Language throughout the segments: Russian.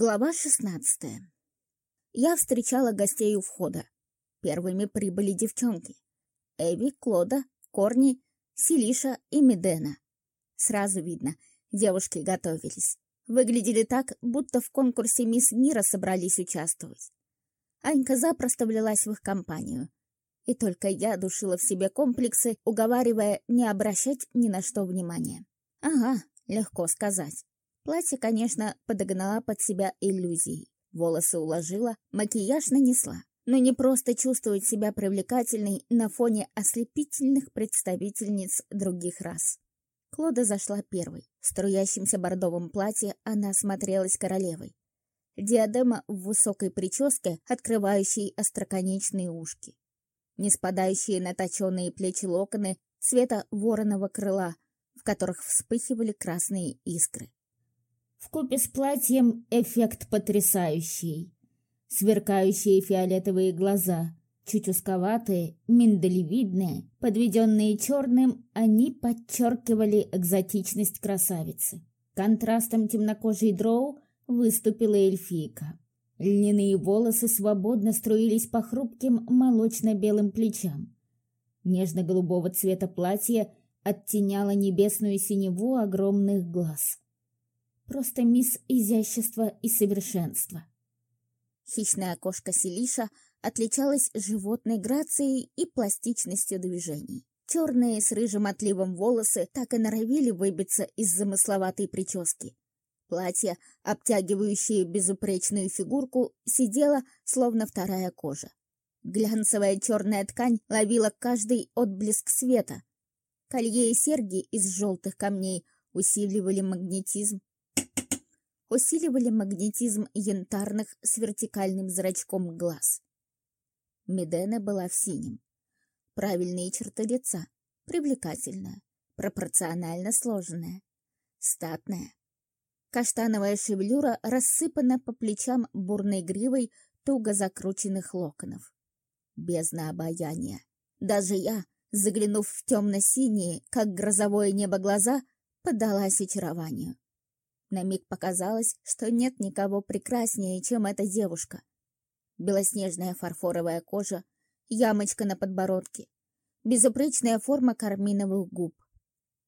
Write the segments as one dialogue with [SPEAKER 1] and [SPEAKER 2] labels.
[SPEAKER 1] Глава 16. Я встречала гостей у входа. Первыми прибыли девчонки. Эви, Клода, Корни, Селиша и Медена. Сразу видно, девушки готовились. Выглядели так, будто в конкурсе «Мисс Мира» собрались участвовать. Анька запросто влилась в их компанию. И только я душила в себе комплексы, уговаривая не обращать ни на что внимания. Ага, легко сказать. Платье, конечно, подогнала под себя иллюзией. Волосы уложила, макияж нанесла. Но не просто чувствовать себя привлекательной на фоне ослепительных представительниц других рас. Клода зашла первой. В струящемся бордовом платье она смотрелась королевой. Диадема в высокой прическе, открывающей остроконечные ушки. Не спадающие на точенные плечи локоны цвета вороного крыла, в которых вспыхивали красные искры. Вкупе с платьем эффект потрясающий. Сверкающие фиолетовые глаза, чуть узковатые, миндалевидные, подведенные черным, они подчеркивали экзотичность красавицы. Контрастом темнокожей дроу выступила эльфийка. Льняные волосы свободно струились по хрупким молочно-белым плечам. Нежно-голубого цвета платье оттеняло небесную синеву огромных глаз. Просто мисс изящества и совершенства. Хищная кошка Селиша отличалась животной грацией и пластичностью движений. Черные с рыжим отливом волосы так и норовили выбиться из замысловатой прически. Платье, обтягивающее безупречную фигурку, сидело, словно вторая кожа. Глянцевая черная ткань ловила каждый отблеск света. Колье и серьги из желтых камней усиливали магнетизм усиливали магнетизм янтарных с вертикальным зрачком глаз. Медена была в синем. Правильные черты лица, привлекательная, пропорционально сложенная, статная. Каштановая шевелюра рассыпана по плечам бурной гривой туго закрученных локонов. Бездна обаяния. Даже я, заглянув в темно-синие, как грозовое небо глаза, поддалась очарованию. На миг показалось, что нет никого прекраснее, чем эта девушка. Белоснежная фарфоровая кожа, ямочка на подбородке, безупречная форма карминовых губ,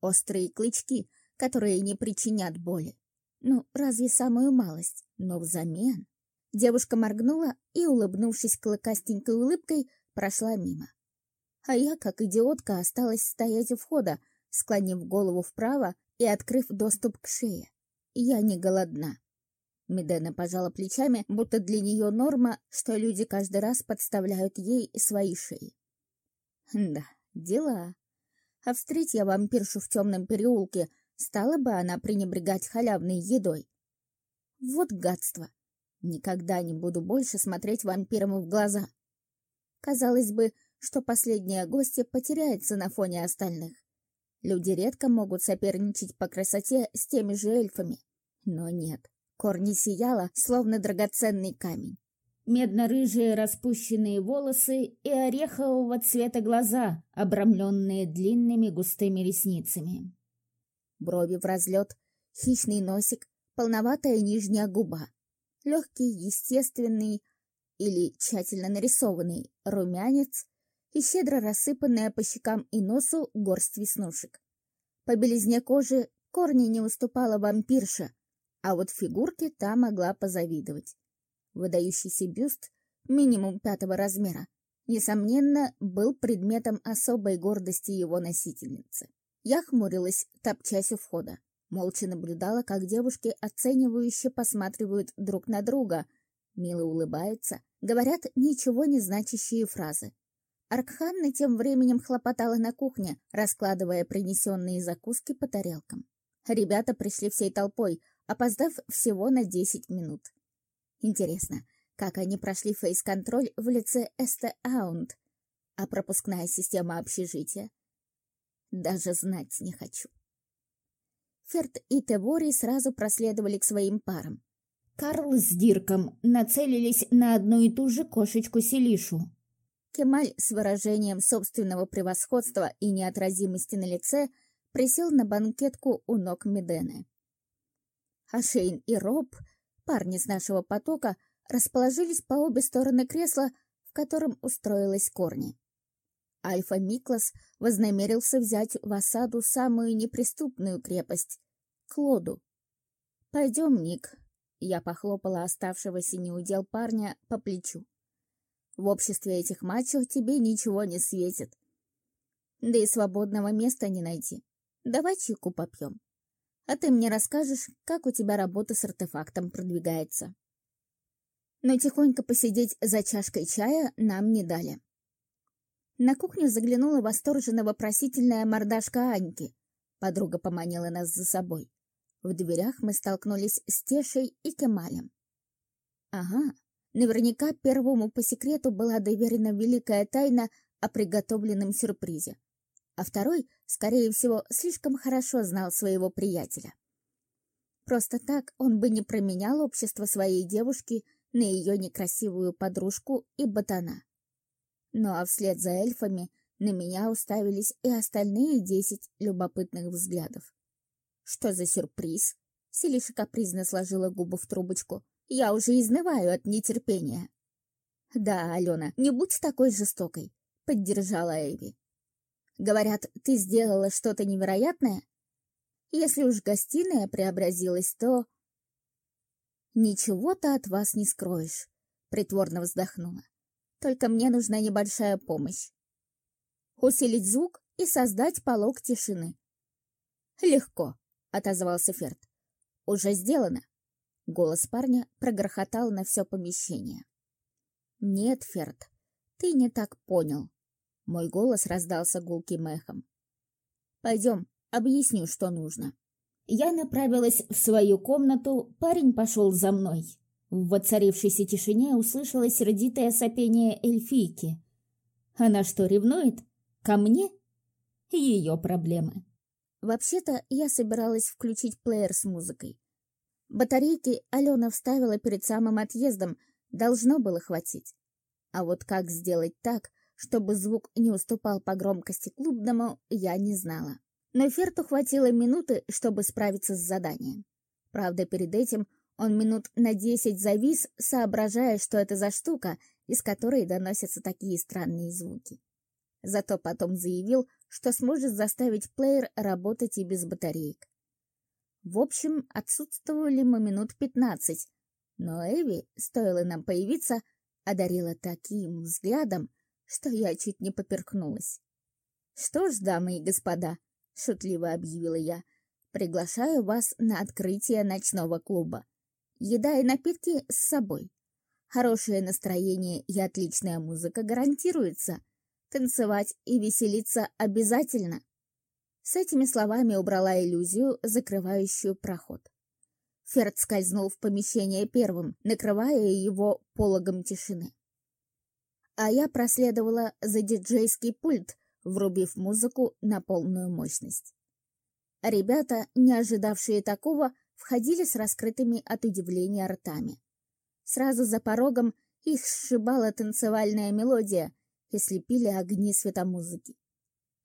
[SPEAKER 1] острые клычки, которые не причинят боли. Ну, разве самую малость, но взамен. Девушка моргнула и, улыбнувшись клыкастенькой улыбкой, прошла мимо. А я, как идиотка, осталась стоять у входа, склонив голову вправо и открыв доступ к шее. Я не голодна. Медена пожала плечами, будто для нее норма, что люди каждый раз подставляют ей свои шеи. Да, дела. А встреть я вампиршу в темном переулке, стала бы она пренебрегать халявной едой. Вот гадство. Никогда не буду больше смотреть вампирам в глаза. Казалось бы, что последняя гостья потеряется на фоне остальных. Люди редко могут соперничать по красоте с теми же эльфами. Но нет, корни сияла, словно драгоценный камень. Медно-рыжие распущенные волосы и орехового цвета глаза, обрамленные длинными густыми ресницами. Брови в разлет, хищный носик, полноватая нижняя губа, легкий, естественный или тщательно нарисованный румянец и щедро рассыпанная по щекам и носу горсть веснушек. По белизне кожи корни не уступала вампирша, а вот фигурке та могла позавидовать. Выдающийся бюст, минимум пятого размера, несомненно, был предметом особой гордости его носительницы. Я хмурилась, топчась у входа. Молча наблюдала, как девушки оценивающе посматривают друг на друга, мило улыбаются, говорят ничего не значащие фразы. Аркханна тем временем хлопотала на кухне, раскладывая принесенные закуски по тарелкам. Ребята пришли всей толпой, опоздав всего на 10 минут. Интересно, как они прошли фейс-контроль в лице Эсте Аунд, а пропускная система общежития? Даже знать не хочу. Ферд и Тевори сразу проследовали к своим парам. Карл с Дирком нацелились на одну и ту же кошечку Селишу, Кемаль с выражением собственного превосходства и неотразимости на лице присел на банкетку у ног Медены. А Шейн и Роб парни с нашего потока, расположились по обе стороны кресла, в котором устроилась Корни. Альфа Миклас вознамерился взять в осаду самую неприступную крепость — Клоду. «Пойдем, Ник», — я похлопала оставшегося неудел парня по плечу. «В обществе этих мачо тебе ничего не светит. Да и свободного места не найти. Давай чайку попьем. А ты мне расскажешь, как у тебя работа с артефактом продвигается». Но тихонько посидеть за чашкой чая нам не дали. На кухню заглянула восторженно-вопросительная мордашка Аньки. Подруга поманила нас за собой. В дверях мы столкнулись с Тешей и Кемалем. Ага, наверняка первому по секрету была доверена великая тайна о приготовленном сюрпризе. А второй, скорее всего, слишком хорошо знал своего приятеля. Просто так он бы не променял общество своей девушки на ее некрасивую подружку и ботана. Ну а вслед за эльфами на меня уставились и остальные десять любопытных взглядов. «Что за сюрприз?» Селиша капризно сложила губы в трубочку. «Я уже изнываю от нетерпения». «Да, Алена, не будь такой жестокой», — поддержала Эйви. «Говорят, ты сделала что-то невероятное? Если уж гостиная преобразилась, то...» «Ничего-то от вас не скроешь», — притворно вздохнула. Только мне нужна небольшая помощь. Усилить звук и создать полог тишины. Легко, отозвался Ферд. Уже сделано. Голос парня прогрохотал на все помещение. Нет, Ферд, ты не так понял. Мой голос раздался гулким эхом. Пойдем, объясню, что нужно. Я направилась в свою комнату, парень пошел за мной. В воцарившейся тишине услышалось сердитое сопение эльфийки. Она что, ревнует? Ко мне? Ее проблемы. Вообще-то я собиралась включить плеер с музыкой. Батарейки Алена вставила перед самым отъездом, должно было хватить. А вот как сделать так, чтобы звук не уступал по громкости клубному, я не знала. Но Ферту хватило минуты, чтобы справиться с заданием. Правда, перед этим он минут на десять завис, соображая, что это за штука, из которой доносятся такие странные звуки. Зато потом заявил, что сможет заставить плеер работать и без батареек. В общем, отсутствовали мы минут пятнадцать, но Эви, стоило нам появиться, одарила таким взглядом, что я чуть не поперхнулась. «Что ж, дамы и господа», — шутливо объявила я, — «приглашаю вас на открытие ночного клуба. Еда и напитки с собой. Хорошее настроение и отличная музыка гарантируется. Танцевать и веселиться обязательно. С этими словами убрала иллюзию, закрывающую проход. Ферд скользнул в помещение первым, накрывая его пологом тишины. А я проследовала за диджейский пульт, врубив музыку на полную мощность. Ребята, не ожидавшие такого, входили с раскрытыми от удивления ртами. Сразу за порогом их сшибала танцевальная мелодия и слепили огни светомузыки.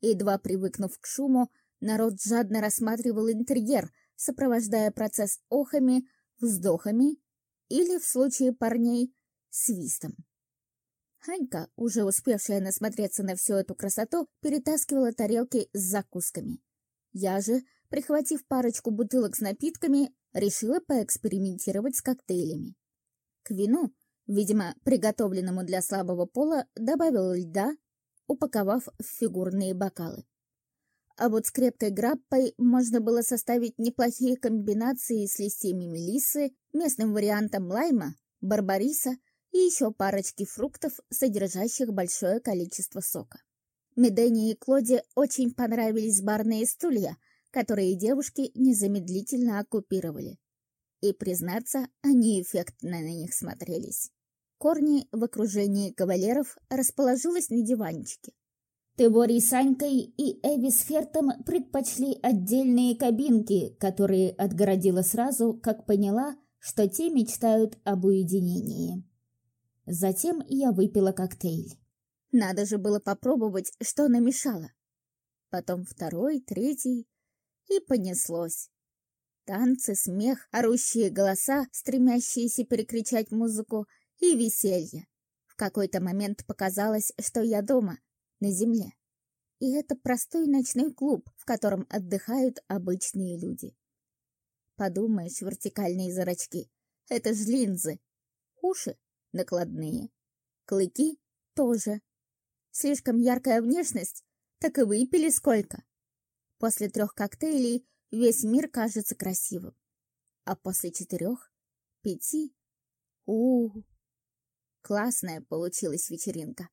[SPEAKER 1] Едва привыкнув к шуму, народ жадно рассматривал интерьер, сопровождая процесс охами, вздохами или, в случае парней, свистом. Ханька, уже успевшая насмотреться на всю эту красоту, перетаскивала тарелки с закусками. Я же прихватив парочку бутылок с напитками, решила поэкспериментировать с коктейлями. К вину, видимо, приготовленному для слабого пола, добавила льда, упаковав в фигурные бокалы. А вот с крепкой граппой можно было составить неплохие комбинации с листьями мелиссы, местным вариантом лайма, барбариса и еще парочки фруктов, содержащих большое количество сока. Медене и Клоде очень понравились барные стулья, которые девушки незамедлительно оккупировали. И, признаться, они эффектно на них смотрелись. Корни в окружении кавалеров расположилась на диванчике. Тебори с Анькой и Эви с Фертом предпочли отдельные кабинки, которые отгородила сразу, как поняла, что те мечтают об уединении. Затем я выпила коктейль. Надо же было попробовать, что намешало. Потом второй, третий, и понеслось. Танцы, смех, орущие голоса, стремящиеся перекричать музыку, и веселье. В какой-то момент показалось, что я дома, на земле. И это простой ночной клуб, в котором отдыхают обычные люди. Подумаешь, вертикальные зрачки. Это ж линзы. Уши накладные. Клыки тоже. Слишком яркая внешность, так и выпили сколько. После трех коктейлей весь мир кажется красивым. А после четырех, пяти... у, -у, -у. Классная получилась вечеринка.